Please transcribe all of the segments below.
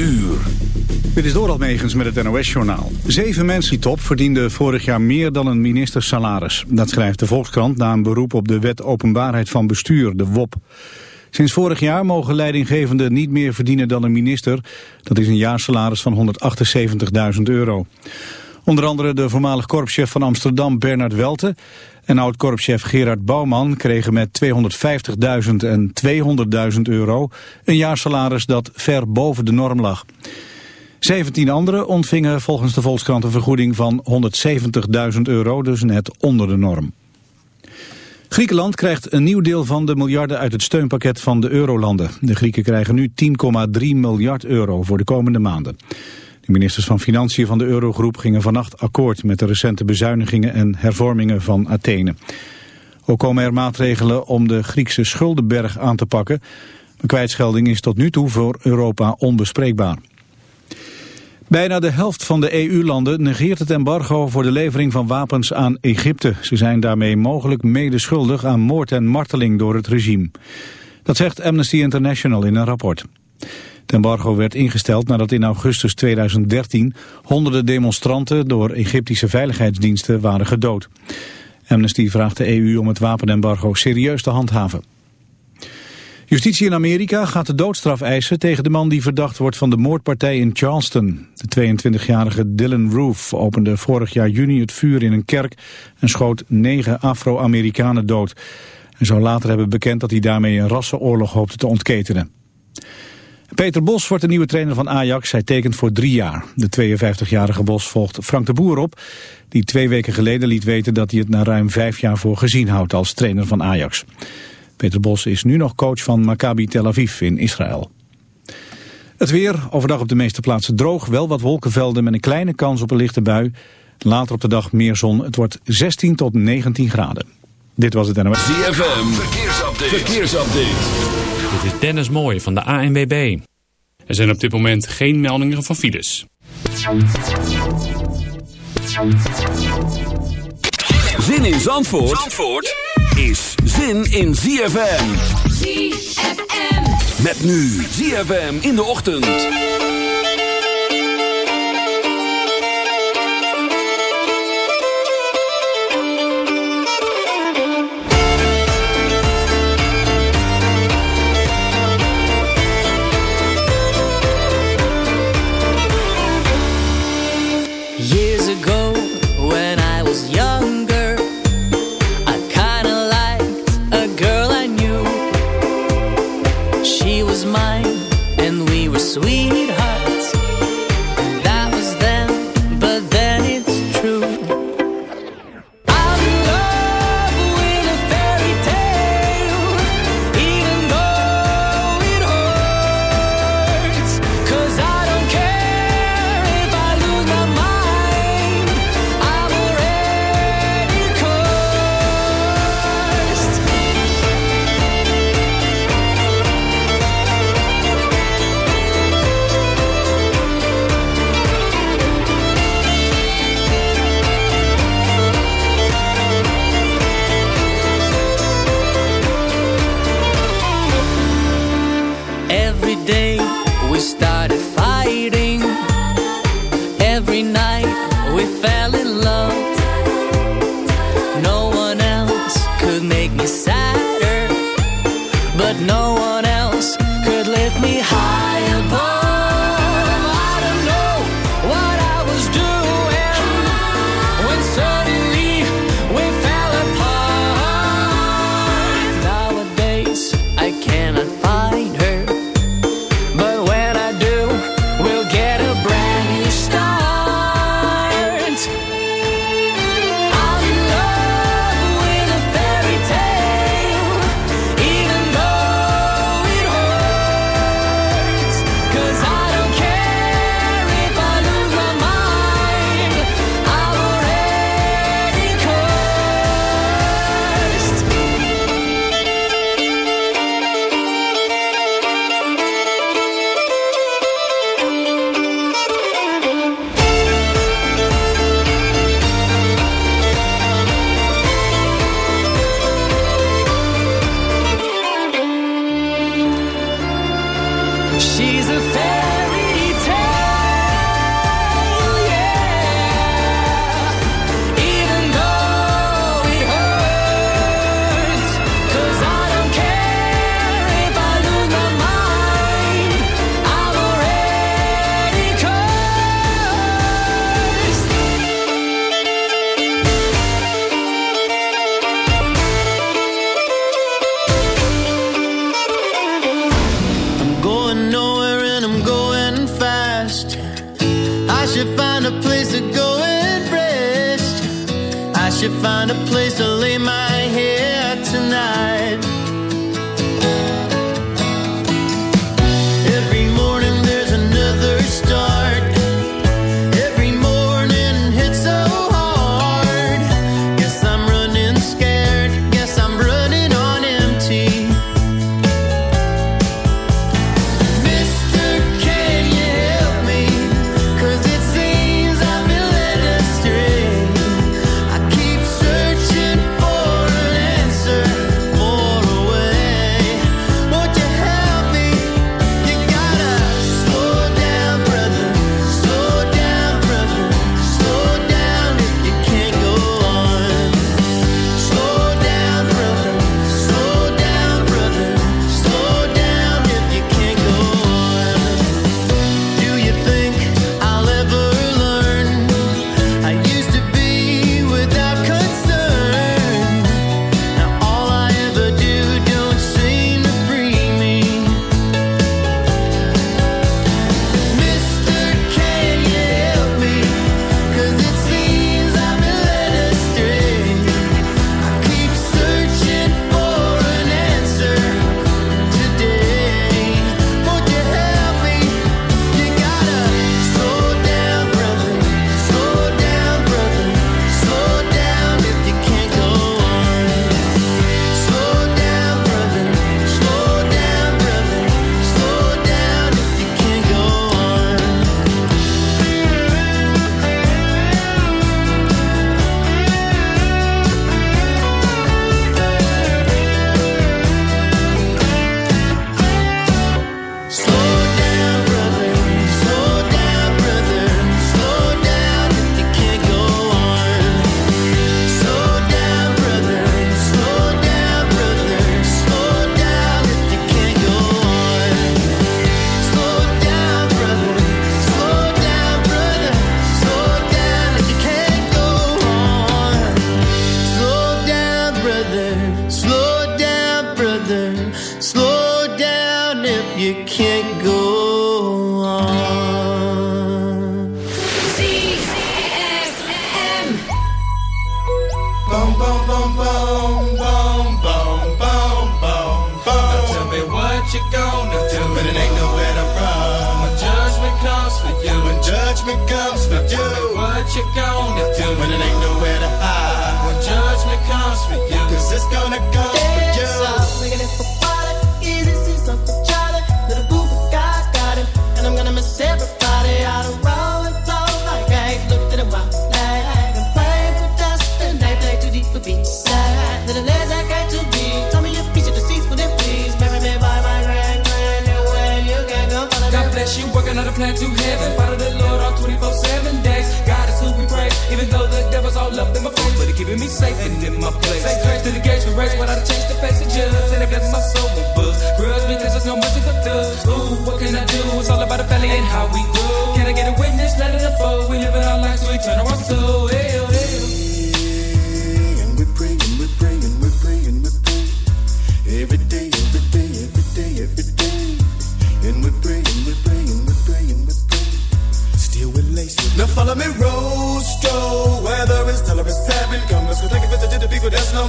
uur. Dit is Doral Megens met het NOS-journaal. Zeven mensen die top verdienden vorig jaar meer dan een ministersalaris. Dat schrijft de Volkskrant na een beroep op de wet openbaarheid van bestuur, de WOP. Sinds vorig jaar mogen leidinggevenden niet meer verdienen dan een minister. Dat is een jaarsalaris van 178.000 euro. Onder andere de voormalig korpschef van Amsterdam Bernard Welte en oud-korpschef Gerard Bouwman kregen met 250.000 en 200.000 euro een jaarsalaris dat ver boven de norm lag. 17 anderen ontvingen volgens de Volkskrant een vergoeding van 170.000 euro, dus net onder de norm. Griekenland krijgt een nieuw deel van de miljarden uit het steunpakket van de eurolanden. De Grieken krijgen nu 10,3 miljard euro voor de komende maanden. Ministers van Financiën van de Eurogroep gingen vannacht akkoord met de recente bezuinigingen en hervormingen van Athene. Ook komen er maatregelen om de Griekse schuldenberg aan te pakken. De kwijtschelding is tot nu toe voor Europa onbespreekbaar. Bijna de helft van de EU-landen negeert het embargo voor de levering van wapens aan Egypte. Ze zijn daarmee mogelijk medeschuldig aan moord en marteling door het regime. Dat zegt Amnesty International in een rapport. Het embargo werd ingesteld nadat in augustus 2013 honderden demonstranten door Egyptische veiligheidsdiensten waren gedood. Amnesty vraagt de EU om het wapenembargo serieus te handhaven. Justitie in Amerika gaat de doodstraf eisen tegen de man die verdacht wordt van de moordpartij in Charleston. De 22-jarige Dylan Roof opende vorig jaar juni het vuur in een kerk en schoot negen Afro-Amerikanen dood. En zou later hebben bekend dat hij daarmee een rassenoorlog hoopte te ontketenen. Peter Bos wordt de nieuwe trainer van Ajax. Hij tekent voor drie jaar. De 52-jarige Bos volgt Frank de Boer op, die twee weken geleden liet weten dat hij het na ruim vijf jaar voor gezien houdt als trainer van Ajax. Peter Bos is nu nog coach van Maccabi Tel Aviv in Israël. Het weer, overdag op de meeste plaatsen droog, wel wat wolkenvelden met een kleine kans op een lichte bui. Later op de dag meer zon, het wordt 16 tot 19 graden. Dit was het NOS. ZFM, verkeersupdate. verkeersupdate. Dit is Dennis Mooij van de ANWB. Er zijn op dit moment geen meldingen van files. Zin in Zandvoort, Zandvoort? is zin in ZFM. ZFM. Met nu ZFM in de ochtend. fighting. Every night we fell in love. No one else could make me sadder, but no one else.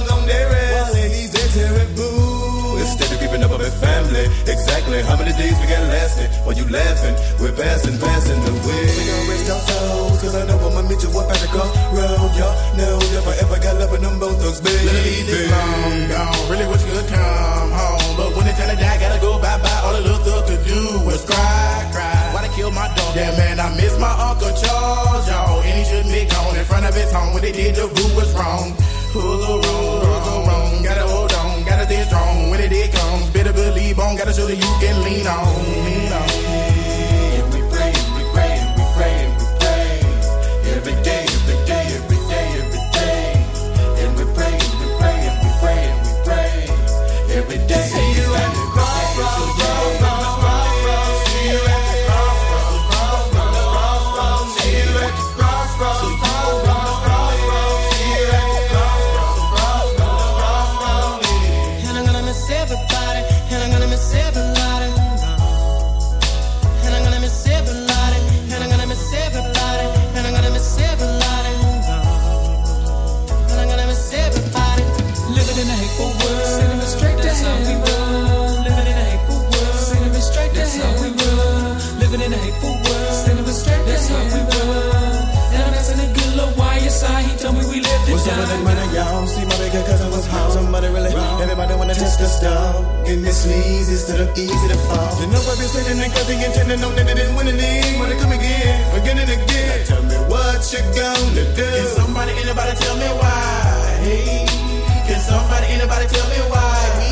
long on their ass. While ladies, they're terrible. Instead of keeping up with family, exactly how many days we got lasting? While you laughing, we're passing, passing the way. We gon' rest our souls, cause I know I'ma meet you up at the crossroad. Y'all know if I ever got love with them both thugs, baby. Ladies, it's long gone. Really wish you could come home. But when it's time to die, gotta go bye bye. All the little thug could do was cry killed my dog. Yeah, man, I miss my Uncle Charles, y'all. And he shouldn't be gone in front of his home. When they did, the root was wrong. Who's wrong? Who's wrong? Gotta hold on, gotta stay strong. When it did comes, better believe on. gotta show that you can lean on. Lean on. to touch the stone. And this leads is to the easy to fall. You know I've been sitting and cause the intended know that it didn't win a league. Wanna come again, again and again. Now tell me what you gonna do. Can somebody, anybody tell me why? Hey, can somebody, anybody tell me why?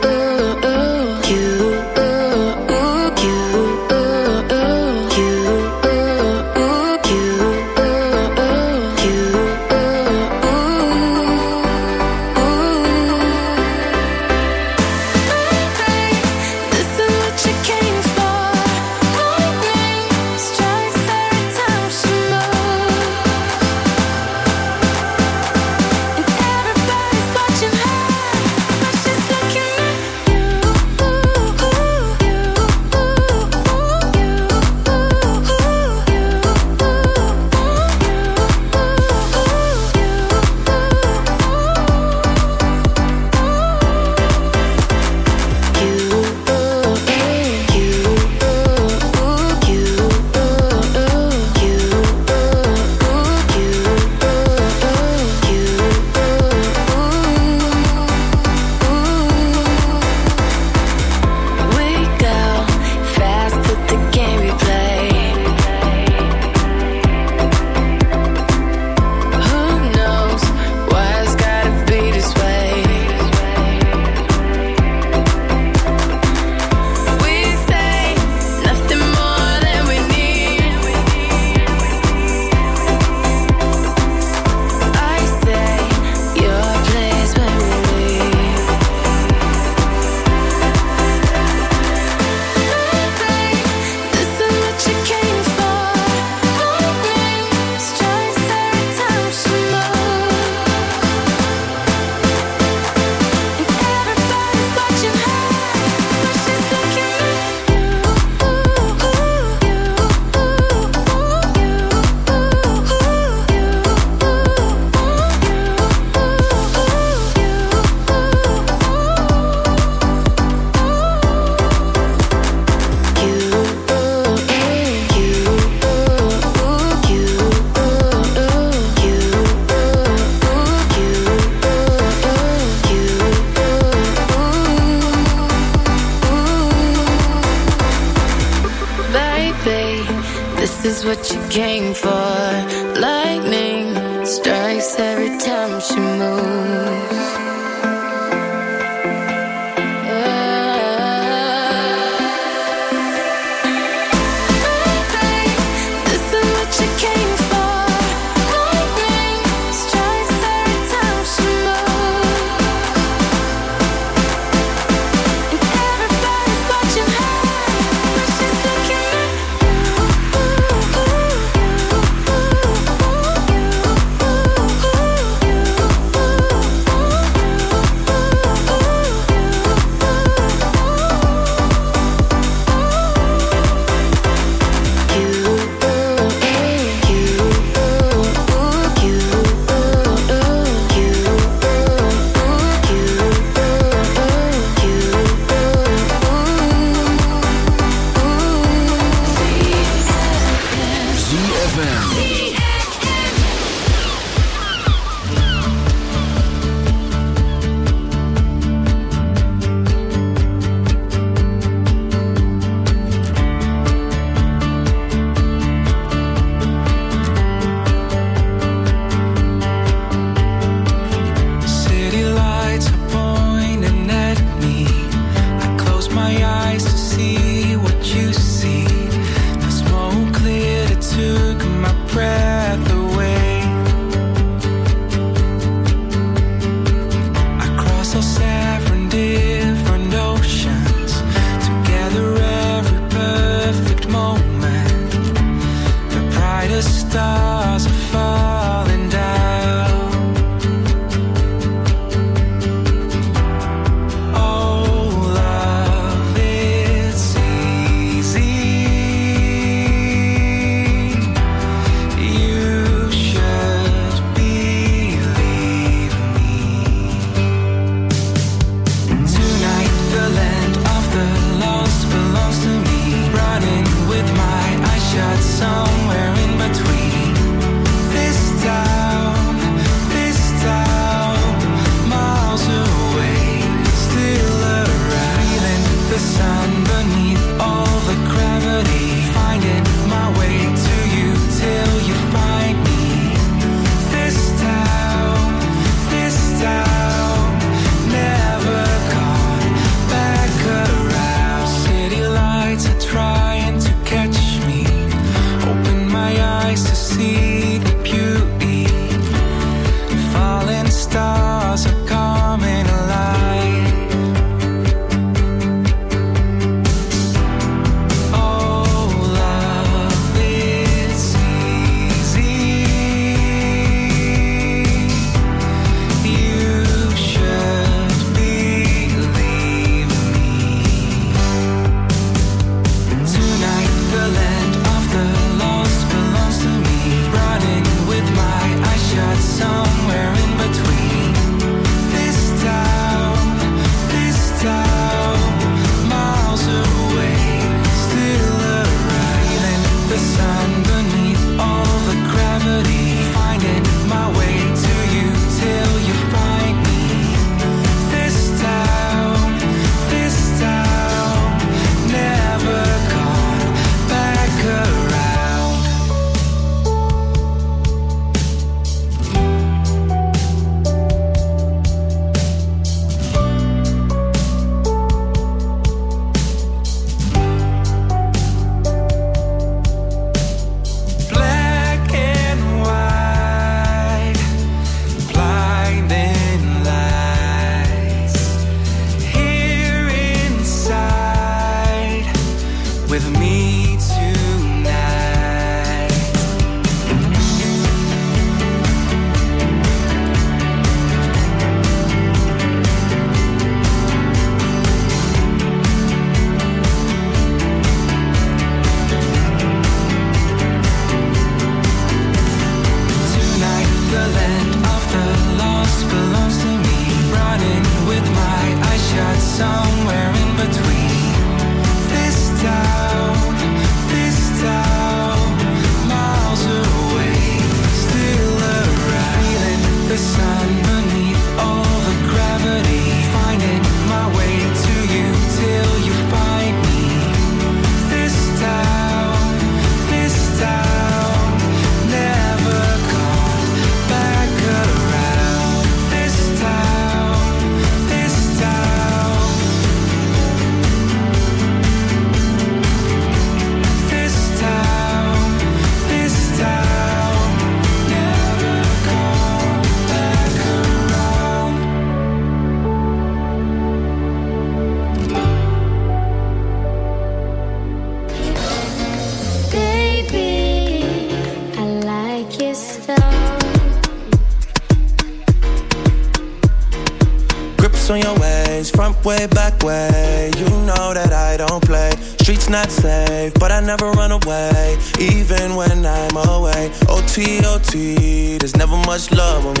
much love me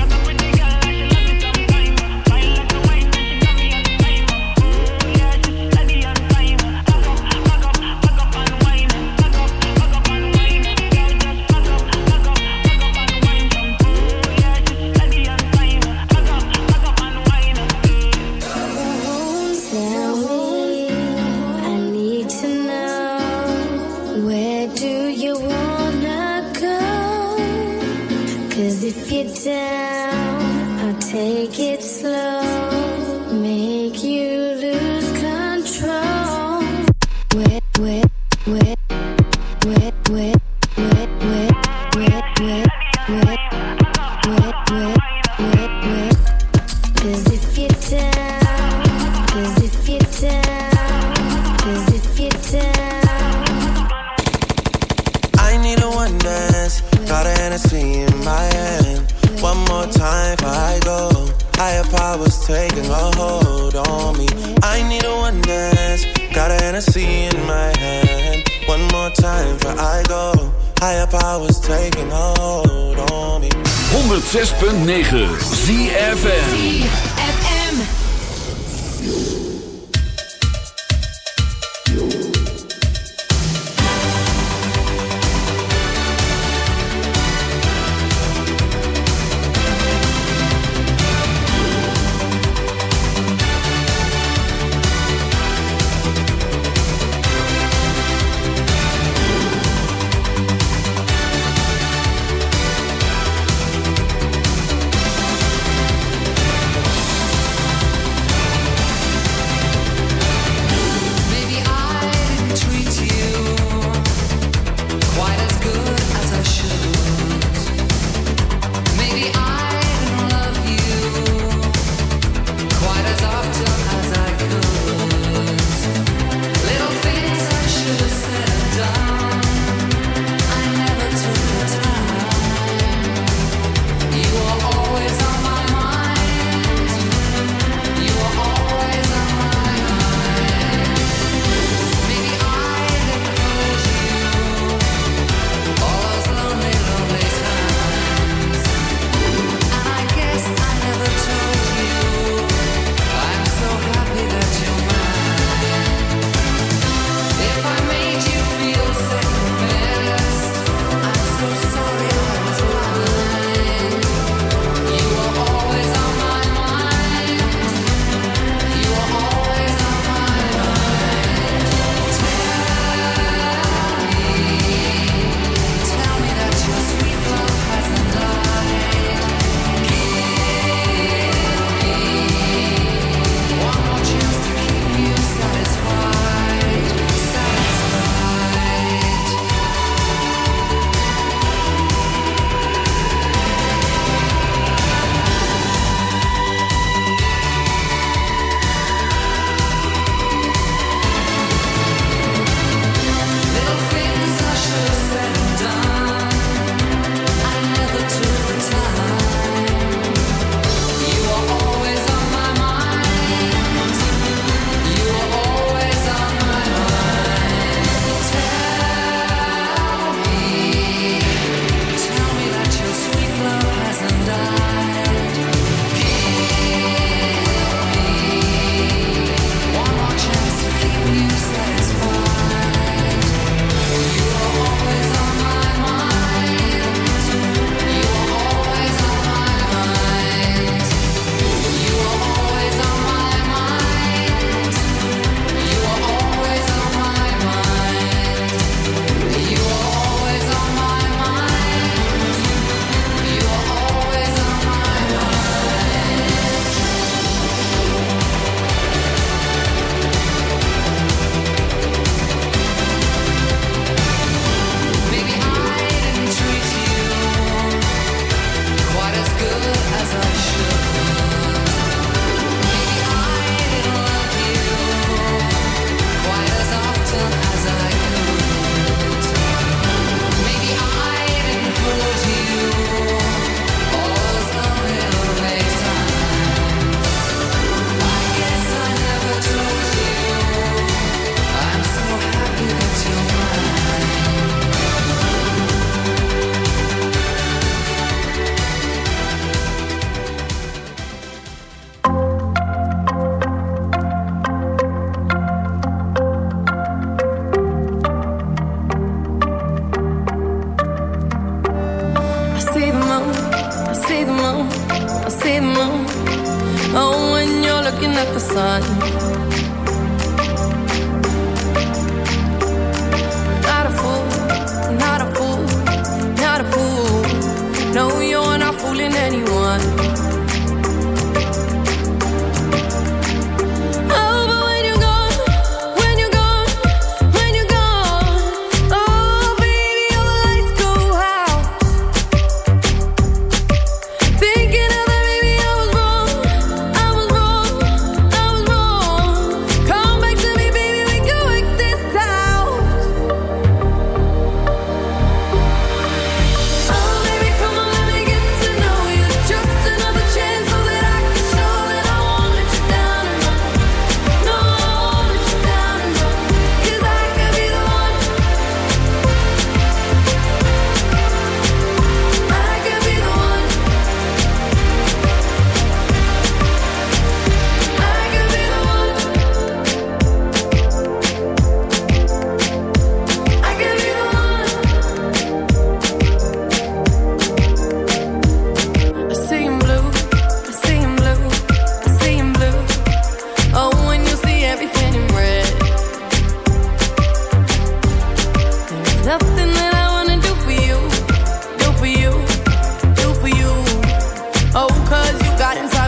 time for I go. Higher powers taking hold on me. 106.9 ZFM. ZFM.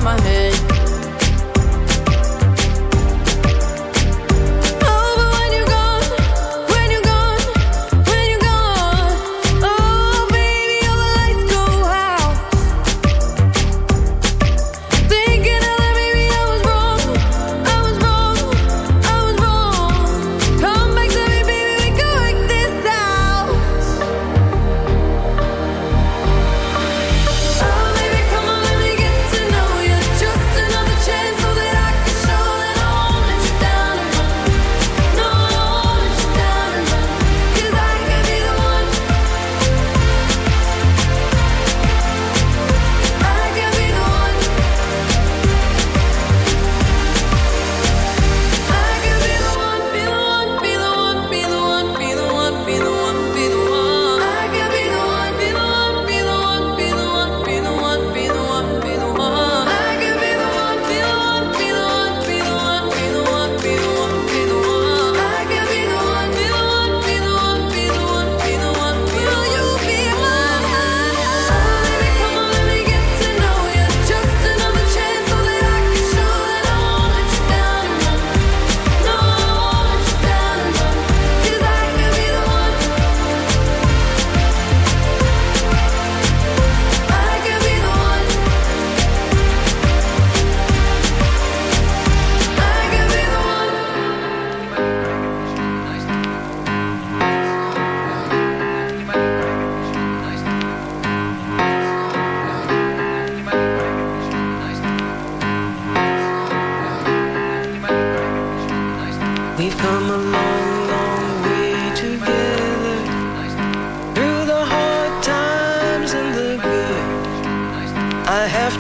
My head.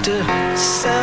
To celebrate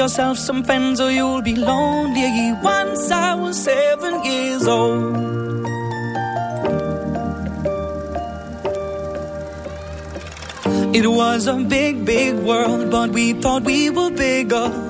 Yourself some friends or you'll be lonely. Once I was seven years old. It was a big, big world, but we thought we were bigger.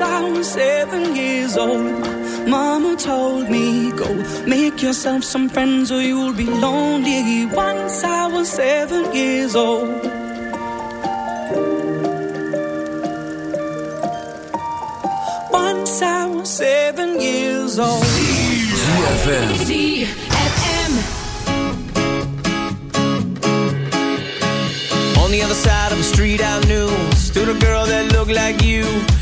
since I was seven years old. Mama told me, go make yourself some friends or you'll be lonely. Once I was seven years old. Once I was seven years old. ZFM. On the other side of the street I knew stood a girl that looked like you.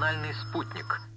национальный спутник,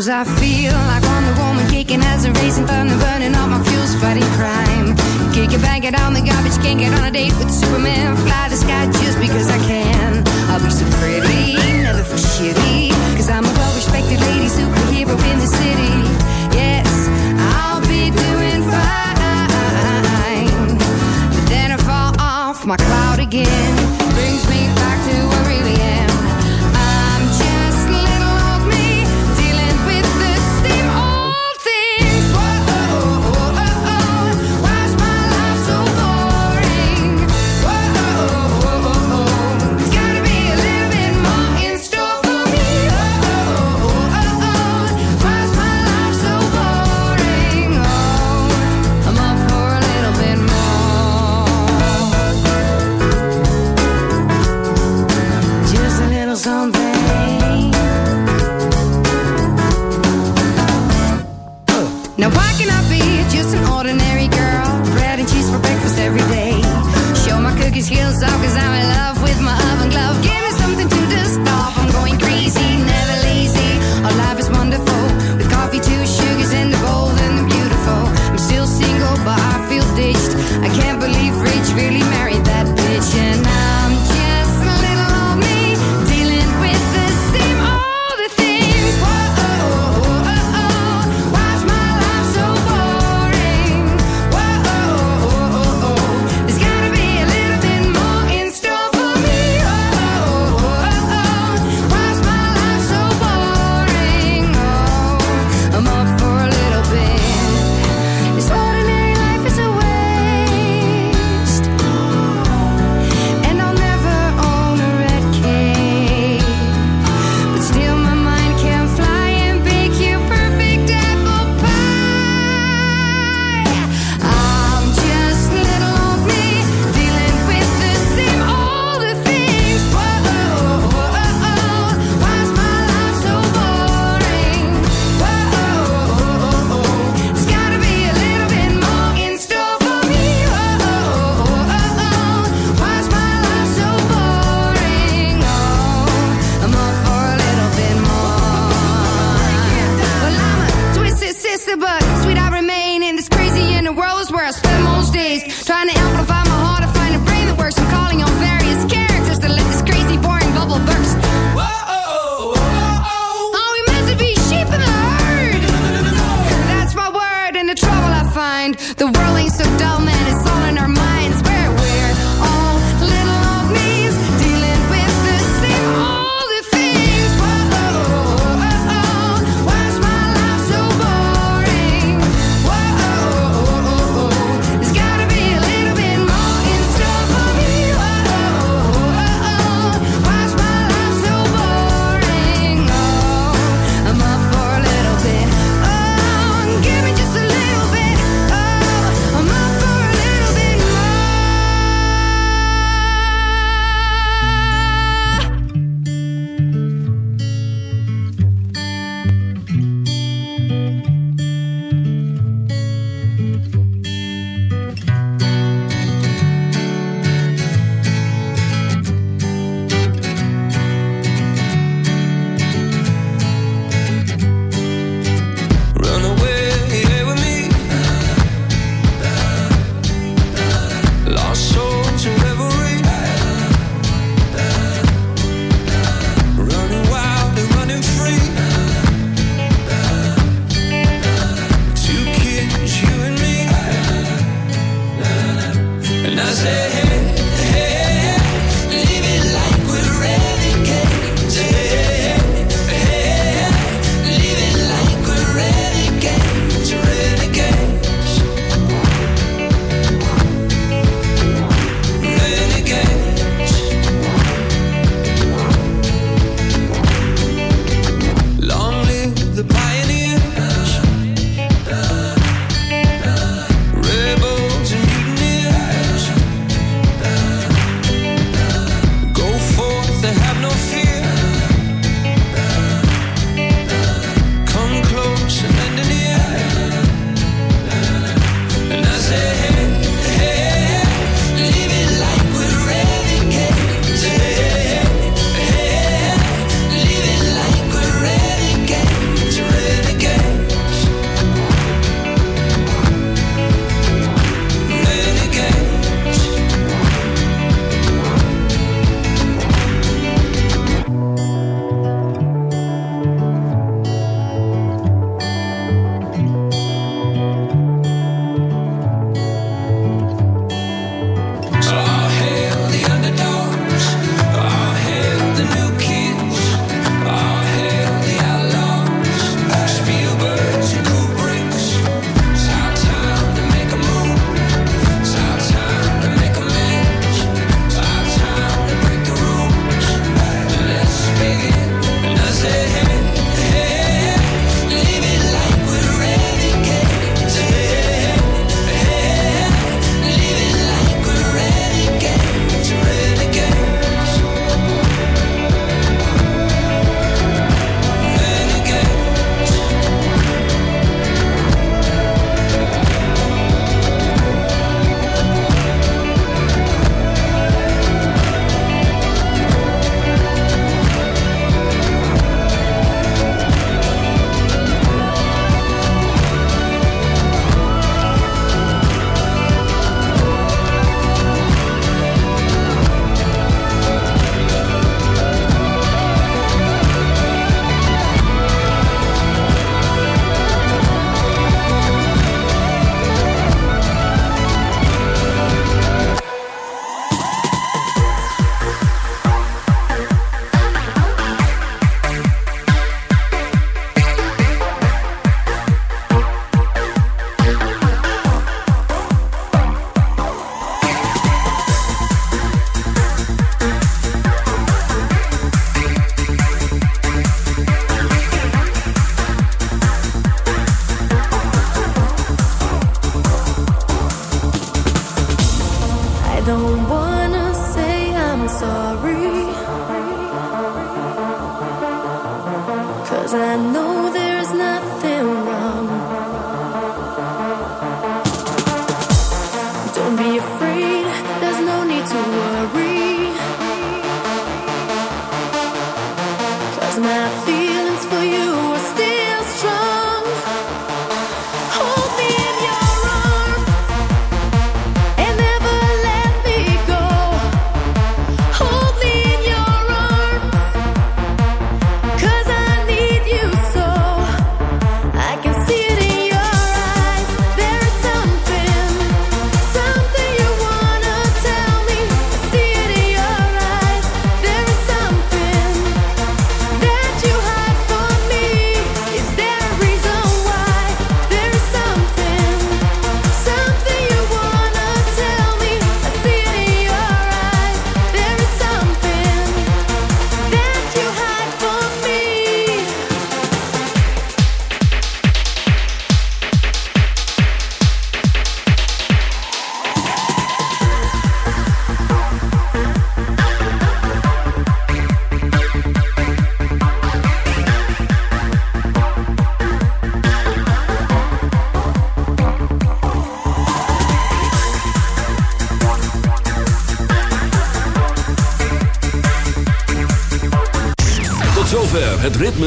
Sometimes I feel